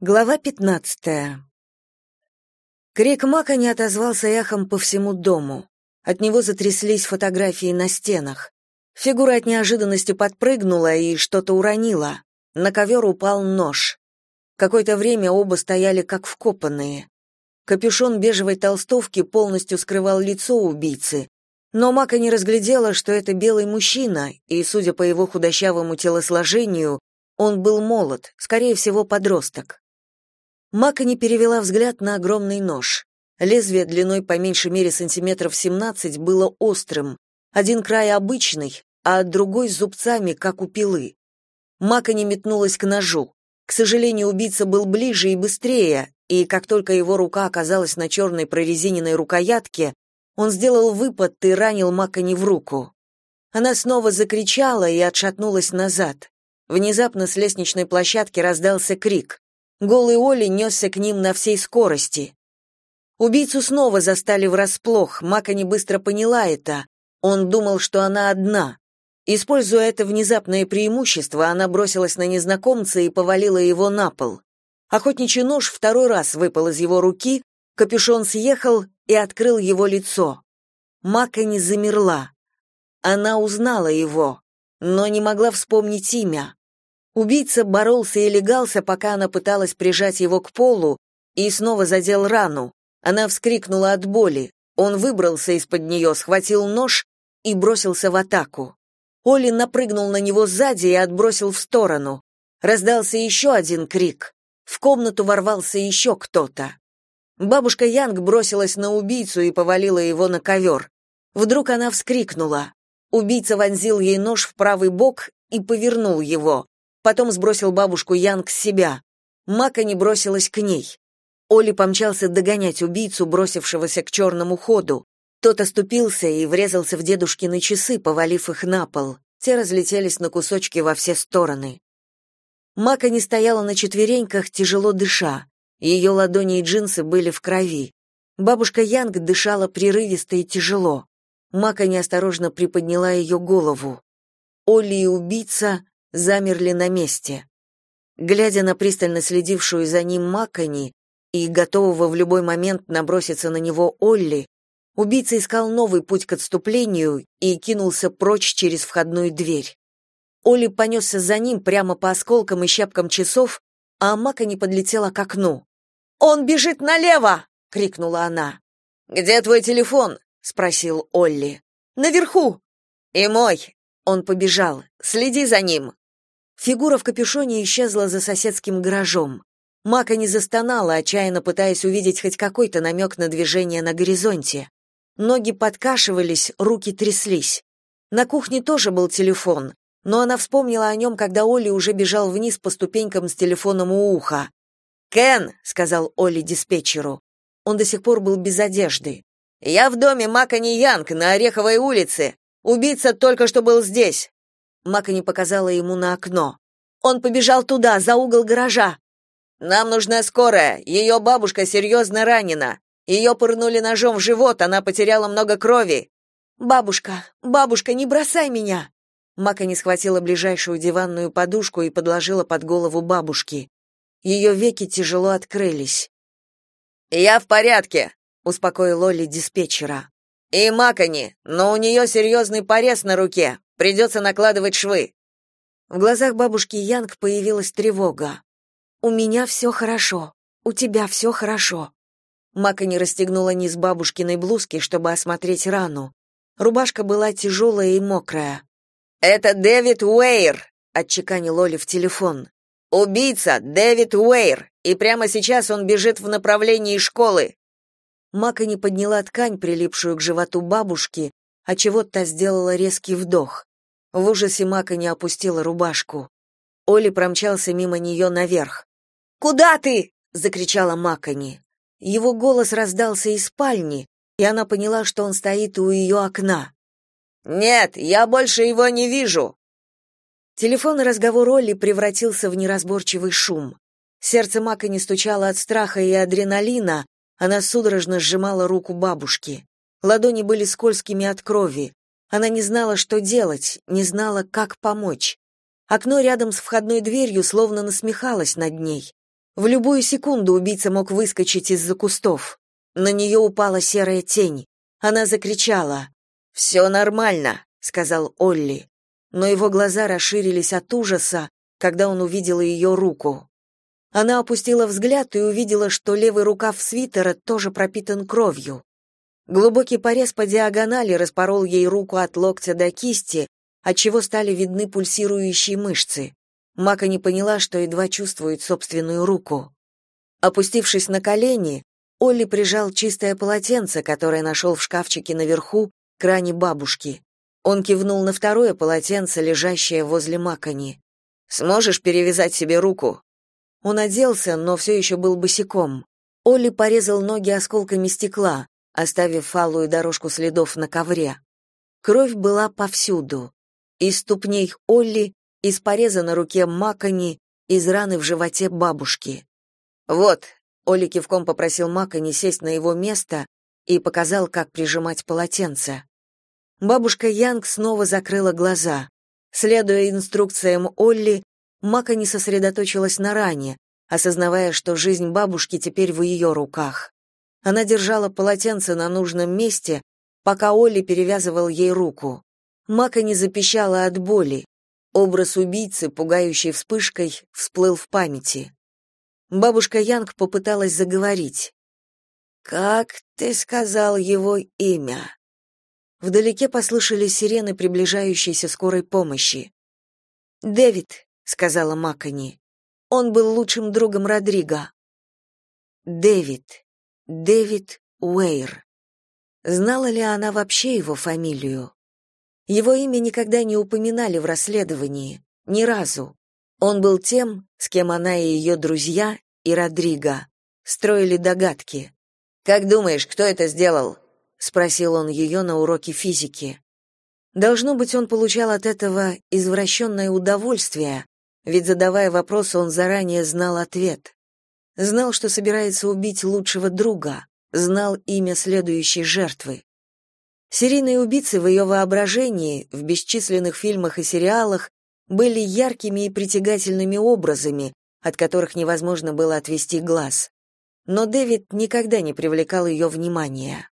Глава пятнадцатая. Крик Мака не отозвался эхом по всему дому. От него затряслись фотографии на стенах. Фигура от неожиданности подпрыгнула и что-то уронила. На ковер упал нож. Какое-то время оба стояли как вкопанные. Капюшон бежевой толстовки полностью скрывал лицо убийцы, но Мака не разглядела, что это белый мужчина, и, судя по его худощавому телосложению, он был молод, скорее всего, подросток. Мака не перевела взгляд на огромный нож. Лезвие длиной по меньшей мере сантиметров 17 было острым, один край обычный, а другой с зубцами, как у пилы. Мака не метнулась к ножу. К сожалению, убийца был ближе и быстрее, и как только его рука оказалась на черной прорезиненной рукоятке, он сделал выпад и ранил Макани в руку. Она снова закричала и отшатнулась назад. Внезапно с лестничной площадки раздался крик. Голый Оли несся к ним на всей скорости. Убийцу снова застали врасплох, Мака не быстро поняла это. Он думал, что она одна. Используя это внезапное преимущество, она бросилась на незнакомца и повалила его на пол. Охотничий нож второй раз выпал из его руки, капюшон съехал и открыл его лицо. Мака не замерла. Она узнала его, но не могла вспомнить имя. Убийца боролся и легался, пока она пыталась прижать его к полу, и снова задел рану. Она вскрикнула от боли. Он выбрался из-под нее, схватил нож и бросился в атаку. Оли напрыгнул на него сзади и отбросил в сторону. Раздался еще один крик. В комнату ворвался еще кто-то. Бабушка Янг бросилась на убийцу и повалила его на ковер. Вдруг она вскрикнула. Убийца вонзил ей нож в правый бок и повернул его потом сбросил бабушку Янг с себя. Мака не бросилась к ней. Оли помчался догонять убийцу, бросившегося к черному ходу. Тот оступился и врезался в дедушкины часы, повалив их на пол. Те разлетелись на кусочки во все стороны. Мака не стояла на четвереньках, тяжело дыша. Ее ладони и джинсы были в крови. Бабушка Янг дышала прерывисто и тяжело. Мака неосторожно приподняла ее голову. Оли и убийца замерли на месте. Глядя на пристально следившую за ним Маккани и готового в любой момент наброситься на него Олли, убийца искал новый путь к отступлению и кинулся прочь через входную дверь. Олли понесся за ним прямо по осколкам и щепкам часов, а Маккани подлетела к окну. «Он бежит налево!» — крикнула она. «Где твой телефон?» — спросил Олли. «Наверху!» «И мой!» Он побежал. «Следи за ним!» Фигура в капюшоне исчезла за соседским гаражом. Мака не застонала, отчаянно пытаясь увидеть хоть какой-то намек на движение на горизонте. Ноги подкашивались, руки тряслись. На кухне тоже был телефон, но она вспомнила о нем, когда Оли уже бежал вниз по ступенькам с телефоном у уха. «Кен», — сказал Оли диспетчеру. Он до сих пор был без одежды. «Я в доме Макани Янг на Ореховой улице. Убийца только что был здесь. Мака не показала ему на окно. Он побежал туда, за угол гаража. Нам нужна скорая. Ее бабушка серьезно ранена. Ее пырнули ножом в живот, она потеряла много крови. Бабушка, бабушка, не бросай меня. Мака не схватила ближайшую диванную подушку и подложила под голову бабушки. Ее веки тяжело открылись. «Я в порядке», — успокоил Лоли диспетчера. «И Макани, но у нее серьезный порез на руке. Придется накладывать швы. В глазах бабушки Янг появилась тревога. У меня все хорошо. У тебя все хорошо. Мака не расстегнула низ бабушкиной блузки, чтобы осмотреть рану. Рубашка была тяжелая и мокрая. Это Дэвид Уэйр, отчеканил Оли в телефон. Убийца Дэвид Уэйр, и прямо сейчас он бежит в направлении школы. Мака не подняла ткань, прилипшую к животу бабушки, а чего та сделала резкий вдох. В ужасе Мака не опустила рубашку. Оли промчался мимо нее наверх. «Куда ты?» — закричала Макани. Его голос раздался из спальни, и она поняла, что он стоит у ее окна. «Нет, я больше его не вижу!» Телефонный разговор Олли превратился в неразборчивый шум. Сердце Мака не стучало от страха и адреналина, она судорожно сжимала руку бабушки. Ладони были скользкими от крови. Она не знала, что делать, не знала, как помочь. Окно рядом с входной дверью словно насмехалось над ней. В любую секунду убийца мог выскочить из-за кустов. На нее упала серая тень. Она закричала. «Все нормально», — сказал Олли. Но его глаза расширились от ужаса, когда он увидел ее руку. Она опустила взгляд и увидела, что левый рукав свитера тоже пропитан кровью. Глубокий порез по диагонали распорол ей руку от локтя до кисти, отчего стали видны пульсирующие мышцы. Мака не поняла, что едва чувствует собственную руку. Опустившись на колени, Олли прижал чистое полотенце, которое нашел в шкафчике наверху, к ране бабушки. Он кивнул на второе полотенце, лежащее возле Макони. «Сможешь перевязать себе руку?» Он оделся, но все еще был босиком. Олли порезал ноги осколками стекла, оставив фалую дорожку следов на ковре. Кровь была повсюду. Из ступней Олли, из пореза на руке Макони, из раны в животе бабушки. «Вот», — Олли кивком попросил Макони сесть на его место и показал, как прижимать полотенце. Бабушка Янг снова закрыла глаза. Следуя инструкциям Олли, Мака сосредоточилась на ране, осознавая, что жизнь бабушки теперь в ее руках. Она держала полотенце на нужном месте, пока Олли перевязывал ей руку. Мака не запищала от боли. Образ убийцы, пугающий вспышкой, всплыл в памяти. Бабушка Янг попыталась заговорить. «Как ты сказал его имя?» Вдалеке послышались сирены приближающейся скорой помощи. «Дэвид», сказала Макони. Он был лучшим другом Родриго. Дэвид. Дэвид Уэйр. Знала ли она вообще его фамилию? Его имя никогда не упоминали в расследовании, ни разу. Он был тем, с кем она и ее друзья, и Родриго, строили догадки. «Как думаешь, кто это сделал?» — спросил он ее на уроке физики. Должно быть, он получал от этого извращенное удовольствие, ведь задавая вопрос, он заранее знал ответ. Знал, что собирается убить лучшего друга, знал имя следующей жертвы. Серийные убийцы в ее воображении, в бесчисленных фильмах и сериалах, были яркими и притягательными образами, от которых невозможно было отвести глаз. Но Дэвид никогда не привлекал ее внимания.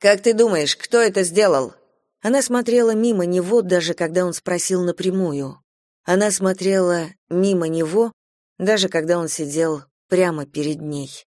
«Как ты думаешь, кто это сделал?» Она смотрела мимо него, даже когда он спросил напрямую. Она смотрела мимо него, даже когда он сидел прямо перед ней.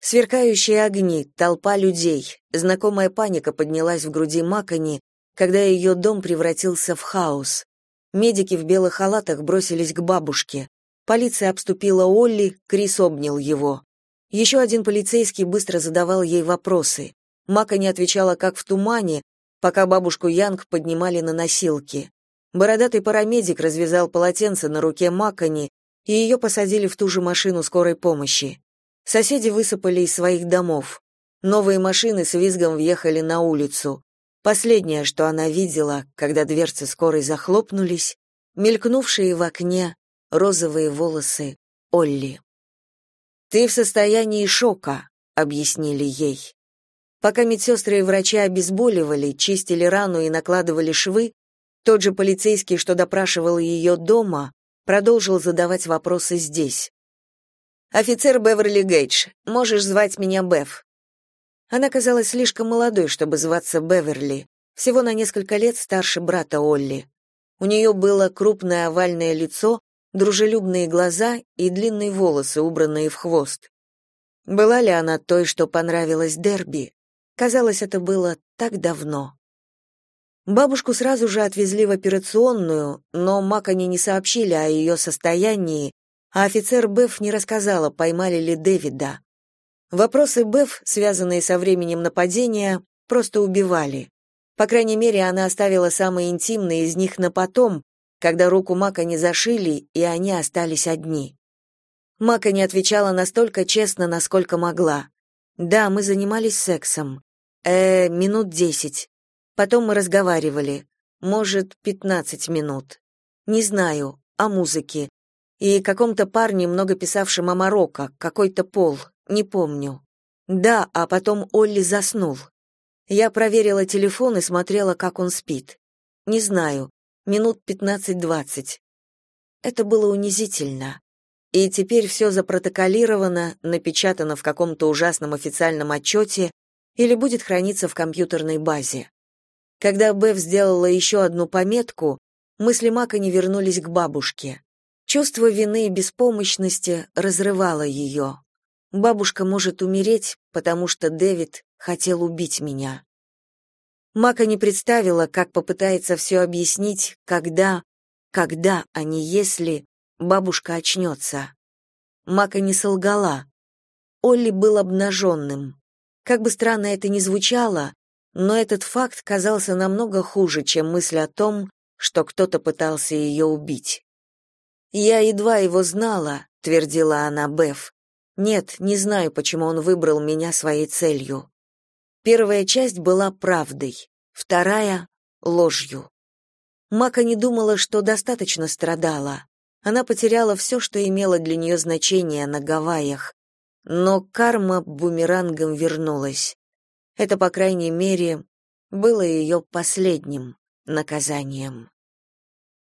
Сверкающие огни, толпа людей, знакомая паника поднялась в груди Макони, когда ее дом превратился в хаос. Медики в белых халатах бросились к бабушке. Полиция обступила Олли, Крис обнял его. Еще один полицейский быстро задавал ей вопросы. Мака не отвечала как в тумане, пока бабушку Янг поднимали на носилки. Бородатый парамедик развязал полотенце на руке Макони, и ее посадили в ту же машину скорой помощи. Соседи высыпали из своих домов. Новые машины с визгом въехали на улицу. Последнее, что она видела, когда дверцы скорой захлопнулись, мелькнувшие в окне розовые волосы Олли. «Ты в состоянии шока», — объяснили ей. Пока медсестры и врачи обезболивали, чистили рану и накладывали швы, тот же полицейский, что допрашивал ее дома, продолжил задавать вопросы здесь. «Офицер Беверли Гейдж, можешь звать меня Бев». Она казалась слишком молодой, чтобы зваться Беверли, всего на несколько лет старше брата Олли. У нее было крупное овальное лицо, дружелюбные глаза и длинные волосы, убранные в хвост. Была ли она той, что понравилась Дерби? Казалось, это было так давно. Бабушку сразу же отвезли в операционную, но Макани не сообщили о ее состоянии, а офицер Беф не рассказала, поймали ли Дэвида. Вопросы Беф, связанные со временем нападения, просто убивали. По крайней мере, она оставила самые интимные из них на потом, когда руку Мака не зашили, и они остались одни. Мака не отвечала настолько честно, насколько могла. «Да, мы занимались сексом. Э, минут десять. Потом мы разговаривали. Может, пятнадцать минут. Не знаю, о музыке. И каком-то парне, много писавшем о Марокко, какой-то пол, не помню. Да, а потом Олли заснул. Я проверила телефон и смотрела, как он спит. Не знаю, минут пятнадцать-двадцать. Это было унизительно. И теперь все запротоколировано, напечатано в каком-то ужасном официальном отчете или будет храниться в компьютерной базе. Когда Бев сделала еще одну пометку, мысли Мака не вернулись к бабушке. Чувство вины и беспомощности разрывало ее. Бабушка может умереть, потому что Дэвид хотел убить меня. Мака не представила, как попытается все объяснить, когда, когда, а не если, бабушка очнется. Мака не солгала. Олли был обнаженным. Как бы странно это ни звучало, но этот факт казался намного хуже, чем мысль о том, что кто-то пытался ее убить. «Я едва его знала», — твердила она Беф. «Нет, не знаю, почему он выбрал меня своей целью». Первая часть была правдой, вторая — ложью. Мака не думала, что достаточно страдала. Она потеряла все, что имело для нее значение на Гавайях. Но карма бумерангом вернулась. Это, по крайней мере, было ее последним наказанием.